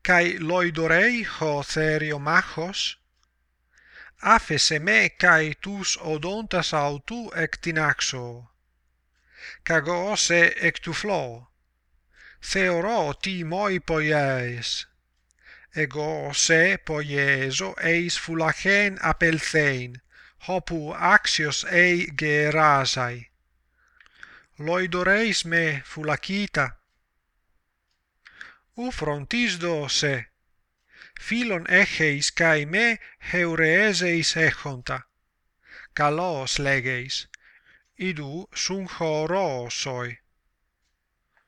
kai loidorei ho Άφεσέ με καί τους οδόντας αυτού εκτινάξω. Καγώ σε εκτουφλώ. Θεωρώ τι μόι ποιές. Εγώ σε ποιέζω εις φυλαχέν απελθέν, όπου άξιος ει γεράζαι. Λοιδωρείς με φυλακίτα, ου φροντίσδοσε. Φίλον έχεις καί με χεουρεέζεις έχοντα. Καλός λέγεις, ειδου σουν χωρόσοι.